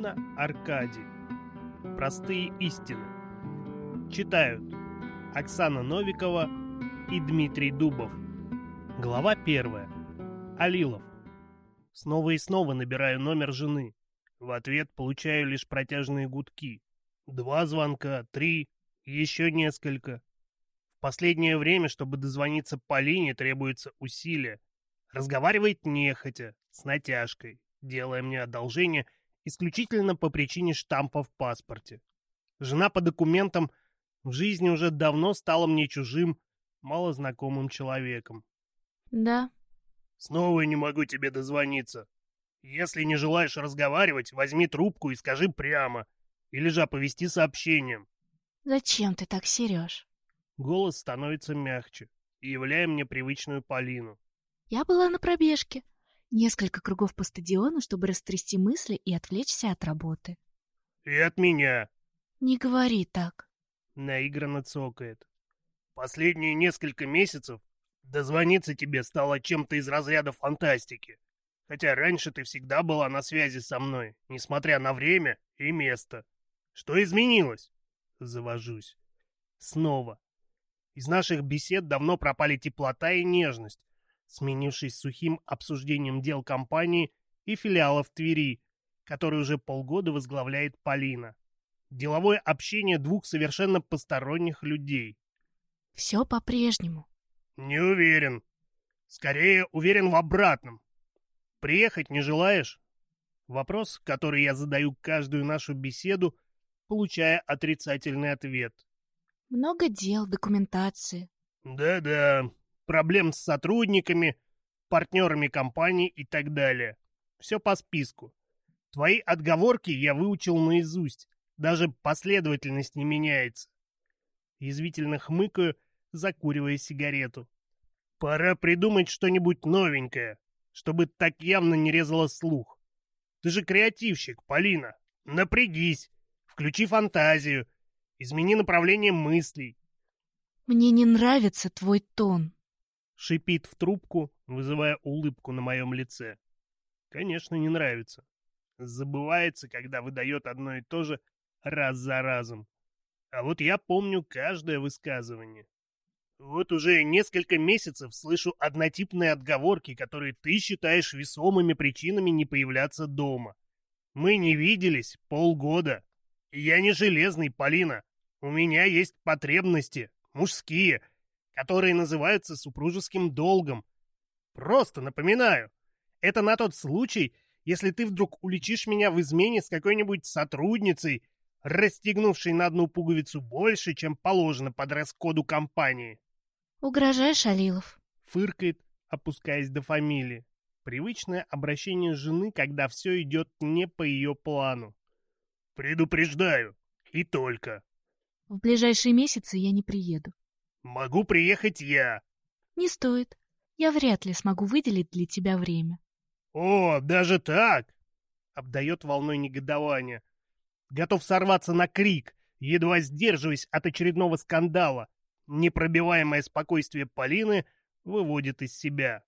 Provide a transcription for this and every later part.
Марина Аркадий. Простые истины. Читают Оксана Новикова и Дмитрий Дубов. Глава первая. Алилов. Снова и снова набираю номер жены. В ответ получаю лишь протяжные гудки. Два звонка, три, еще несколько. В последнее время, чтобы дозвониться Полине, требуется усилие. Разговаривает нехотя, с натяжкой, делая мне одолжение – исключительно по причине штампа в паспорте. Жена по документам в жизни уже давно стала мне чужим, малознакомым человеком. Да. Снова не могу тебе дозвониться. Если не желаешь разговаривать, возьми трубку и скажи прямо. Или же оповести сообщением. Зачем ты так, Сереж? Голос становится мягче, являя мне привычную Полину. Я была на пробежке несколько кругов по стадиону, чтобы растрясти мысли и отвлечься от работы. «И от меня!» «Не говори так!» Наигранно цокает. «Последние несколько месяцев дозвониться тебе стало чем-то из разряда фантастики. Хотя раньше ты всегда была на связи со мной, несмотря на время и место. Что изменилось?» Завожусь. «Снова. Из наших бесед давно пропали теплота и нежность сменившись сухим обсуждением дел компании и филиалов Твери, который уже полгода возглавляет Полина. Деловое общение двух совершенно посторонних людей. Все по-прежнему. Не уверен. Скорее, уверен в обратном. Приехать не желаешь? Вопрос, который я задаю каждую нашу беседу, получая отрицательный ответ. Много дел, документации. Да-да, проблем с сотрудниками, партнерами компании и так далее. Все по списку. Твои отговорки я выучил наизусть. Даже последовательность не меняется. Язвительно хмыкаю, закуривая сигарету. Пора придумать что-нибудь новенькое, чтобы так явно не резало слух. Ты же креативщик, Полина. Напрягись, включи фантазию, измени направление мыслей. Мне не нравится твой тон шипит в трубку, вызывая улыбку на моем лице. Конечно, не нравится. Забывается, когда выдает одно и то же раз за разом. А вот я помню каждое высказывание. Вот уже несколько месяцев слышу однотипные отговорки, которые ты считаешь весомыми причинами не появляться дома. Мы не виделись полгода. Я не железный, Полина. У меня есть потребности, мужские, которые называются супружеским долгом. Просто напоминаю, это на тот случай, если ты вдруг уличишь меня в измене с какой-нибудь сотрудницей, расстегнувшей на одну пуговицу больше, чем положено по дресс-коду компании. Угрожаешь, Алилов? Фыркает, опускаясь до фамилии. Привычное обращение жены, когда все идет не по ее плану. Предупреждаю. И только. В ближайшие месяцы я не приеду. Могу приехать я. Не стоит. Я вряд ли смогу выделить для тебя время. О, даже так? Обдает волной негодования. Готов сорваться на крик, едва сдерживаясь от очередного скандала. Непробиваемое спокойствие Полины выводит из себя.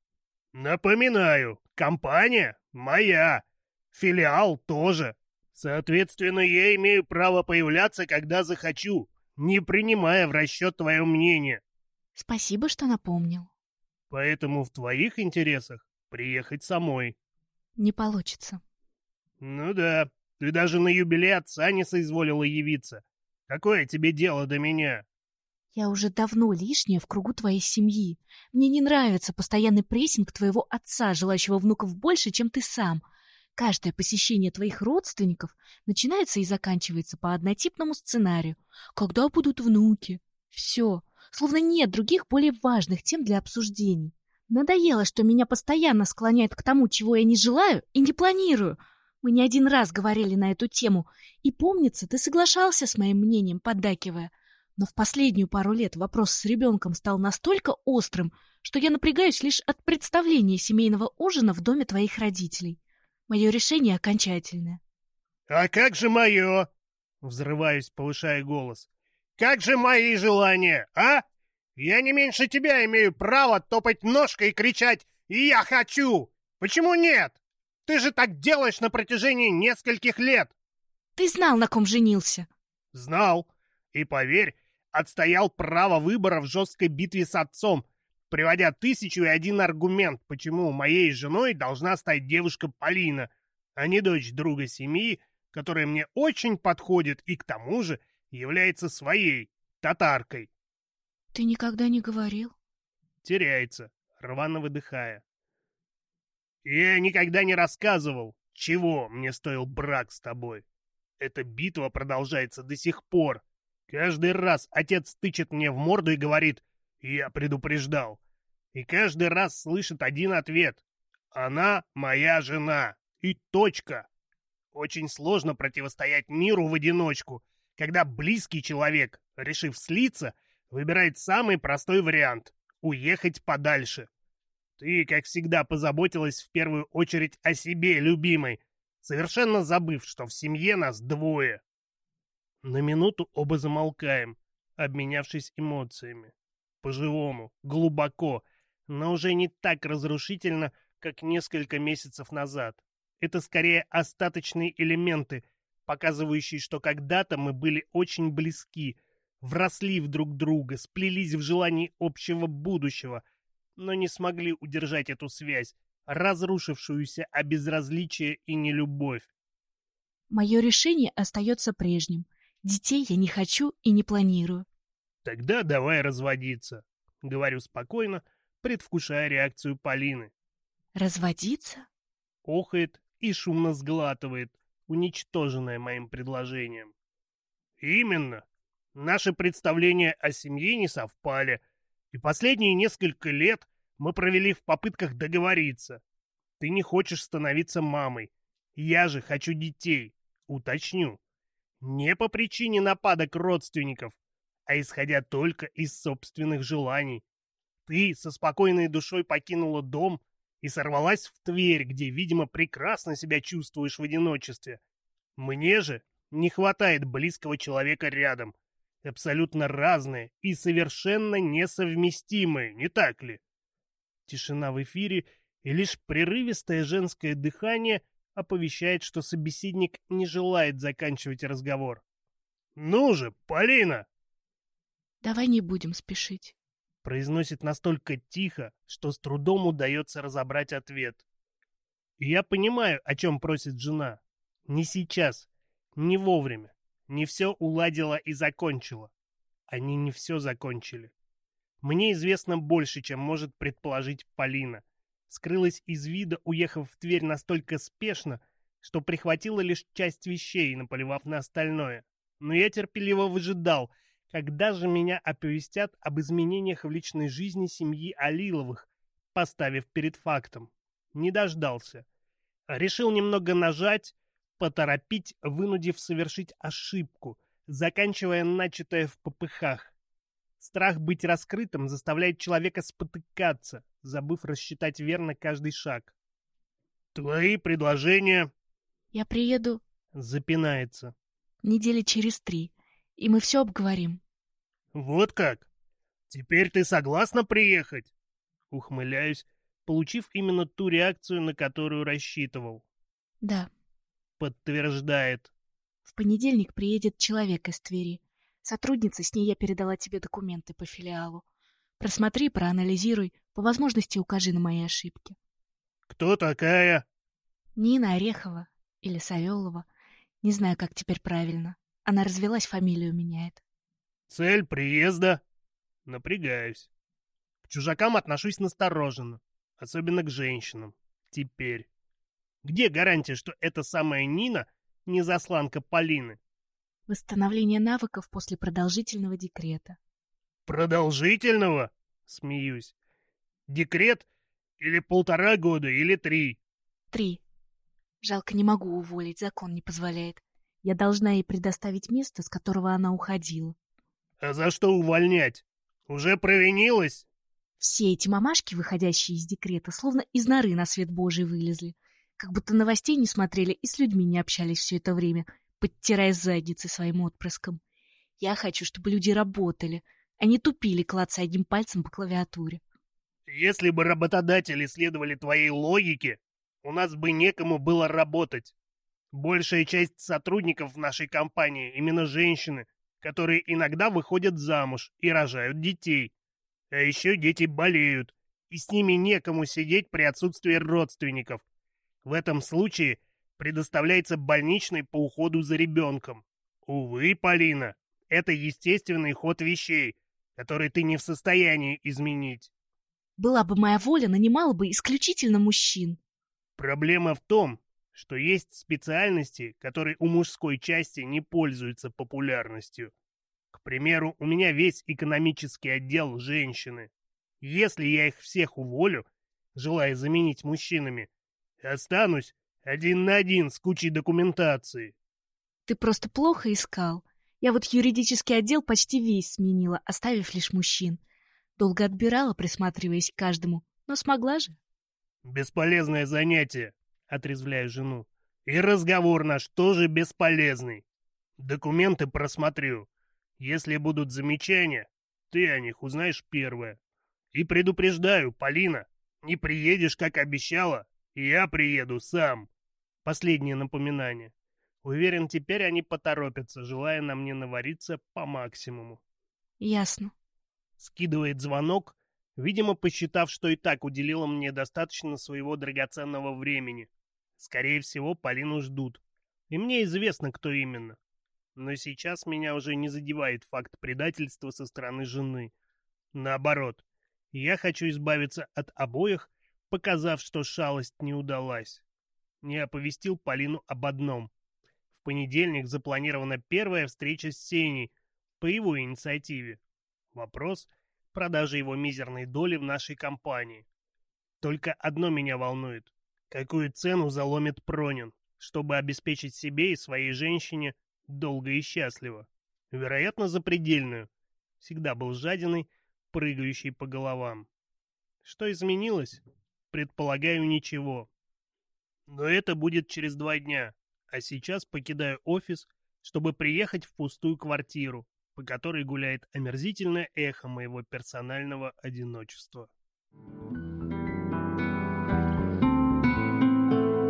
Напоминаю, компания моя, филиал тоже. Соответственно, я имею право появляться, когда захочу не принимая в расчет твое мнение. Спасибо, что напомнил. Поэтому в твоих интересах приехать самой. Не получится. Ну да, ты даже на юбилей отца не соизволила явиться. Какое тебе дело до меня? Я уже давно лишняя в кругу твоей семьи. Мне не нравится постоянный прессинг твоего отца, желающего внуков больше, чем ты сам. Каждое посещение твоих родственников начинается и заканчивается по однотипному сценарию. Когда будут внуки? Все. Словно нет других более важных тем для обсуждений. Надоело, что меня постоянно склоняет к тому, чего я не желаю и не планирую. Мы не один раз говорили на эту тему, и, помнится, ты соглашался с моим мнением, поддакивая. Но в последнюю пару лет вопрос с ребенком стал настолько острым, что я напрягаюсь лишь от представления семейного ужина в доме твоих родителей. Мое решение окончательно. «А как же мое?» — взрываюсь, повышая голос. «Как же мои желания, а? Я не меньше тебя имею право топать ножкой и кричать «Я хочу!» Почему нет? Ты же так делаешь на протяжении нескольких лет!» «Ты знал, на ком женился?» «Знал. И поверь, отстоял право выбора в жесткой битве с отцом, приводя тысячу и один аргумент, почему моей женой должна стать девушка Полина, а не дочь друга семьи, которая мне очень подходит и к тому же является своей, татаркой. Ты никогда не говорил? Теряется, рвано выдыхая. Я никогда не рассказывал, чего мне стоил брак с тобой. Эта битва продолжается до сих пор. Каждый раз отец тычет мне в морду и говорит «Я предупреждал». И каждый раз слышит один ответ. Она моя жена. И точка. Очень сложно противостоять миру в одиночку, когда близкий человек, решив слиться, выбирает самый простой вариант – уехать подальше. Ты, как всегда, позаботилась в первую очередь о себе, любимой, совершенно забыв, что в семье нас двое. На минуту оба замолкаем, обменявшись эмоциями. По-живому, глубоко, но уже не так разрушительно, как несколько месяцев назад. Это скорее остаточные элементы, показывающие, что когда-то мы были очень близки, вросли в друг друга, сплелись в желании общего будущего, но не смогли удержать эту связь, разрушившуюся о безразличие и нелюбовь. Мое решение остается прежним. Детей я не хочу и не планирую. Тогда давай разводиться, говорю спокойно, предвкушая реакцию Полины. «Разводиться?» Охает и шумно сглатывает, уничтоженное моим предложением. «Именно. Наши представления о семье не совпали, и последние несколько лет мы провели в попытках договориться. Ты не хочешь становиться мамой. Я же хочу детей. Уточню. Не по причине нападок родственников, а исходя только из собственных желаний ты со спокойной душой покинула дом и сорвалась в Тверь, где, видимо, прекрасно себя чувствуешь в одиночестве. Мне же не хватает близкого человека рядом. Абсолютно разные и совершенно несовместимые, не так ли? Тишина в эфире и лишь прерывистое женское дыхание оповещает, что собеседник не желает заканчивать разговор. «Ну же, Полина!» «Давай не будем спешить» произносит настолько тихо, что с трудом удается разобрать ответ. Я понимаю, о чем просит жена. Не сейчас, не вовремя, не все уладила и закончила. Они не все закончили. Мне известно больше, чем может предположить Полина. Скрылась из вида, уехав в Тверь настолько спешно, что прихватила лишь часть вещей, наполивав на остальное. Но я терпеливо выжидал — когда же меня оповестят об изменениях в личной жизни семьи Алиловых, поставив перед фактом. Не дождался. Решил немного нажать, поторопить, вынудив совершить ошибку, заканчивая начатое в попыхах. Страх быть раскрытым заставляет человека спотыкаться, забыв рассчитать верно каждый шаг. «Твои предложения?» «Я приеду...» Запинается. «Недели через три, и мы все обговорим». Вот как? Теперь ты согласна приехать? Ухмыляюсь, получив именно ту реакцию, на которую рассчитывал. Да. Подтверждает. В понедельник приедет человек из Твери. Сотрудница, с ней я передала тебе документы по филиалу. Просмотри, проанализируй, по возможности укажи на мои ошибки. Кто такая? Нина Орехова или Савелова. Не знаю, как теперь правильно. Она развелась, фамилию меняет. Цель приезда? Напрягаюсь. К чужакам отношусь настороженно, особенно к женщинам. Теперь. Где гарантия, что эта самая Нина не засланка Полины? Восстановление навыков после продолжительного декрета. Продолжительного? Смеюсь. Декрет или полтора года, или три? Три. Жалко, не могу уволить, закон не позволяет. Я должна ей предоставить место, с которого она уходила. А за что увольнять? Уже провинилась?» Все эти мамашки, выходящие из декрета, словно из норы на свет божий вылезли. Как будто новостей не смотрели и с людьми не общались все это время, подтирая задницы своим отпрыском. Я хочу, чтобы люди работали, а не тупили, клацая одним пальцем по клавиатуре. «Если бы работодатели следовали твоей логике, у нас бы некому было работать. Большая часть сотрудников в нашей компании, именно женщины, которые иногда выходят замуж и рожают детей. А еще дети болеют, и с ними некому сидеть при отсутствии родственников. В этом случае предоставляется больничный по уходу за ребенком. Увы, Полина, это естественный ход вещей, который ты не в состоянии изменить. Была бы моя воля, нанимала бы исключительно мужчин. Проблема в том, что есть специальности, которые у мужской части не пользуются популярностью. К примеру, у меня весь экономический отдел женщины. Если я их всех уволю, желая заменить мужчинами, останусь один на один с кучей документации. Ты просто плохо искал. Я вот юридический отдел почти весь сменила, оставив лишь мужчин. Долго отбирала, присматриваясь к каждому, но смогла же. Бесполезное занятие отрезвляя жену. «И разговор наш тоже бесполезный. Документы просмотрю. Если будут замечания, ты о них узнаешь первое. И предупреждаю, Полина, не приедешь, как обещала, я приеду сам». Последнее напоминание. Уверен, теперь они поторопятся, желая на мне навариться по максимуму. Ясно. Скидывает звонок, видимо, посчитав, что и так уделила мне достаточно своего драгоценного времени. Скорее всего, Полину ждут. И мне известно, кто именно. Но сейчас меня уже не задевает факт предательства со стороны жены. Наоборот, я хочу избавиться от обоих, показав, что шалость не удалась. Не оповестил Полину об одном. В понедельник запланирована первая встреча с Сеней по его инициативе. Вопрос – продажи его мизерной доли в нашей компании. Только одно меня волнует какую цену заломит Пронин, чтобы обеспечить себе и своей женщине долго и счастливо. Вероятно, запредельную. Всегда был жадиный, прыгающий по головам. Что изменилось? Предполагаю, ничего. Но это будет через два дня, а сейчас покидаю офис, чтобы приехать в пустую квартиру, по которой гуляет омерзительное эхо моего персонального одиночества. Thank you.